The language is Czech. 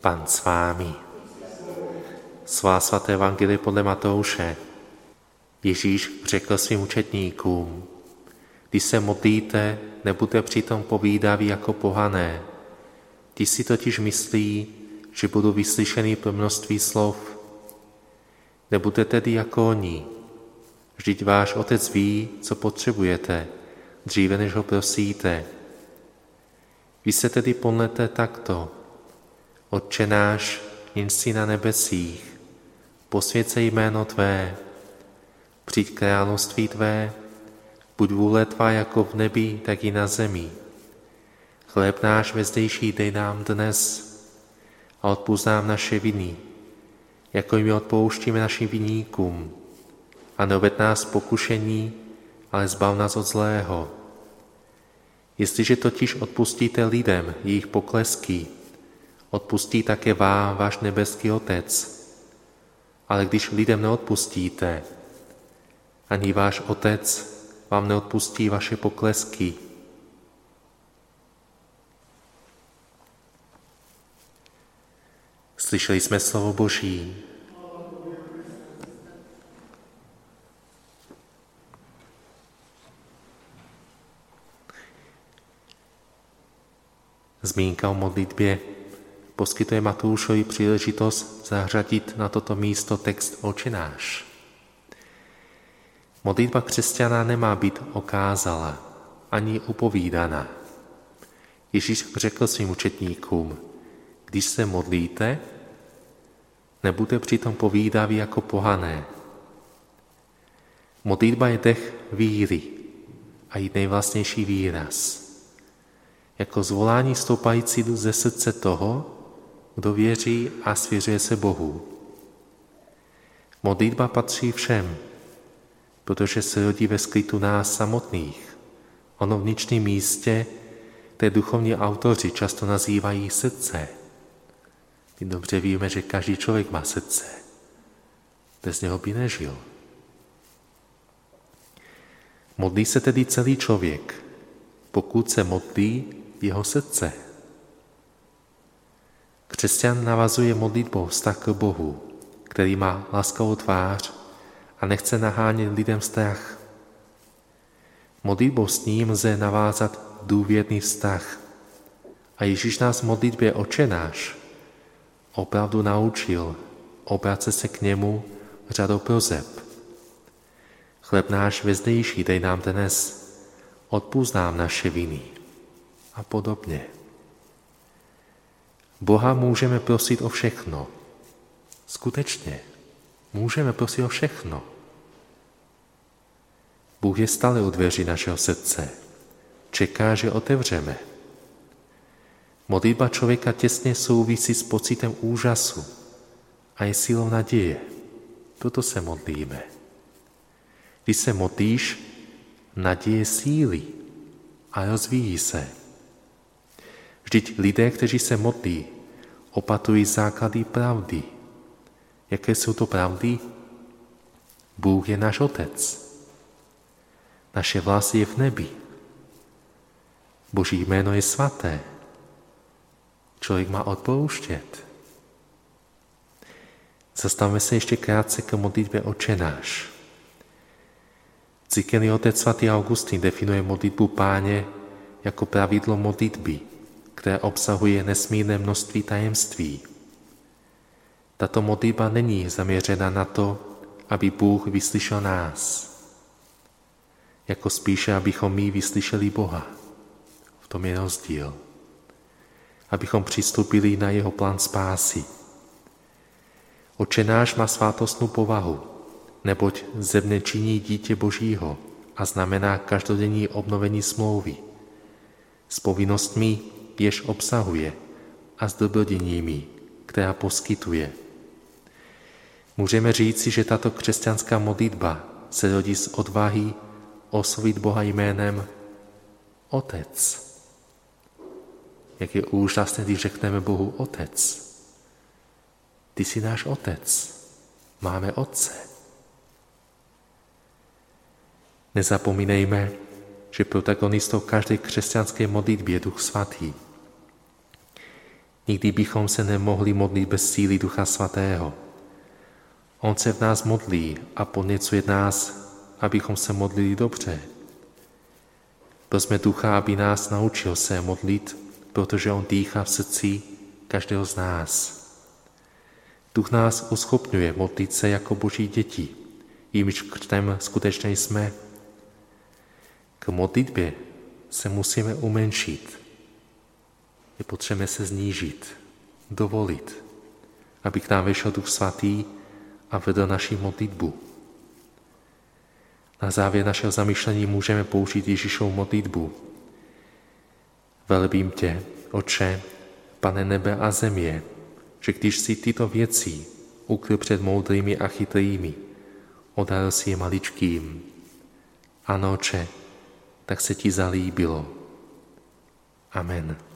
Pan s vámi. Svá svaté evangelie podle Matouše. Ježíš řekl svým učetníkům, když se modlíte, nebuďte přitom povídaví jako pohané. Ti si totiž myslí, že budu vyslyšený pro množství slov. Nebuďte tedy jako oni. Vždyť váš otec ví, co potřebujete, dříve než ho prosíte. Vy se tedy pomlete takto. Otče náš, jenž jsi na nebesích, posvěd se jméno Tvé, přijď království Tvé, buď vůle Tvá jako v nebi, tak i na zemi. Chléb náš vezdejší dej nám dnes a odpust nám naše viny, jako my odpouštíme našim viníkům. A neobed nás pokušení, ale zbav nás od zlého. Jestliže totiž odpustíte lidem jejich poklesky, odpustí také vám váš nebeský Otec. Ale když lidem neodpustíte, ani váš Otec vám neodpustí vaše poklesky. Slyšeli jsme slovo Boží. Zmínka o modlitbě poskytuje Matoušovi příležitost zařadit na toto místo text očináš. Modlitba křesťana nemá být okázala ani upovídaná. Ježíš řekl svým učetníkům, když se modlíte, nebuďte přitom povídaví jako pohané. Modlitba je dech víry a její nejvlastnější výraz. Jako zvolání stoupající ze srdce toho, kdo věří a svěřuje se Bohu. Modlitba patří všem, protože se rodí ve skrytu nás samotných. Ono v ničném místě, které duchovní autoři často nazývají srdce. My dobře víme, že každý člověk má srdce. Bez něho by nežil. Modlí se tedy celý člověk, pokud se modlí jeho srdce. Křesťan navazuje modlitbou vztah k Bohu, který má láskavou tvář a nechce nahánět lidem strach. Modlitbou s ním lze navázat důvěrný vztah. A Ježíš nás v modlitbě očenáš opravdu naučil obracet se k němu řadou prozeb. Chleb náš vezdejší dej nám dnes, odpůz nám naše viny a podobně. Boha můžeme prosit o všechno. Skutečně, můžeme prosit o všechno. Bůh je stále u dveří našeho srdce. Čeká, že otevřeme. Modlitba člověka těsně souvisí s pocitem úžasu a je sílou naděje. Proto se modlíme. Když se modlíš, naděje síly a rozvíjí se. Vždyť lidé, kteří se modlí, opatují základy pravdy. Jaké jsou to pravdy? Bůh je náš Otec. Naše vlasy je v nebi. Boží jméno je svaté. Člověk má odpouštět. Zastavme se ještě krátce k modlitbě očenáš. Cíkený otec svatý Augustín definuje modlitbu páně jako pravidlo modlitby, které obsahuje nesmírné množství tajemství. Tato modlitba není zaměřena na to, aby Bůh vyslyšel nás, jako spíše, abychom my vyslyšeli Boha. V tom je rozdíl abychom přistoupili na jeho plán spásy. Oče náš má svátostnou povahu, neboť země činí dítě Božího a znamená každodenní obnovení smlouvy s povinnostmi, jež obsahuje a s dobroděními, která poskytuje. Můžeme říci, že tato křesťanská modlitba se rodí z odvahy oslovit Boha jménem Otec jak je úžasné, když řekneme Bohu Otec. Ty jsi náš Otec. Máme Otce. Nezapomínejme, že protagonistou každé křesťanské modlitby je Duch Svatý. Nikdy bychom se nemohli modlit bez síly Ducha Svatého. On se v nás modlí a podněcuje nás, abychom se modlili dobře. Prosme Ducha, aby nás naučil se modlit, protože On dýchá v srdci každého z nás. Duch nás uschopňuje modlit se jako boží děti, jimž křtem skutečně jsme. K modlitbě se musíme umenšit. Je potřeba se znížit, dovolit, aby k nám vešel Duch Svatý a vedl naši modlitbu. Na závěr našeho zamýšlení můžeme použít Ježíšovu modlitbu. Velbím tě, Oče, Pane nebe a země, že když si tyto věci ukryl před moudrými a chytrými, odhalil si je maličkým. Ano, Oče, tak se ti zalíbilo. Amen.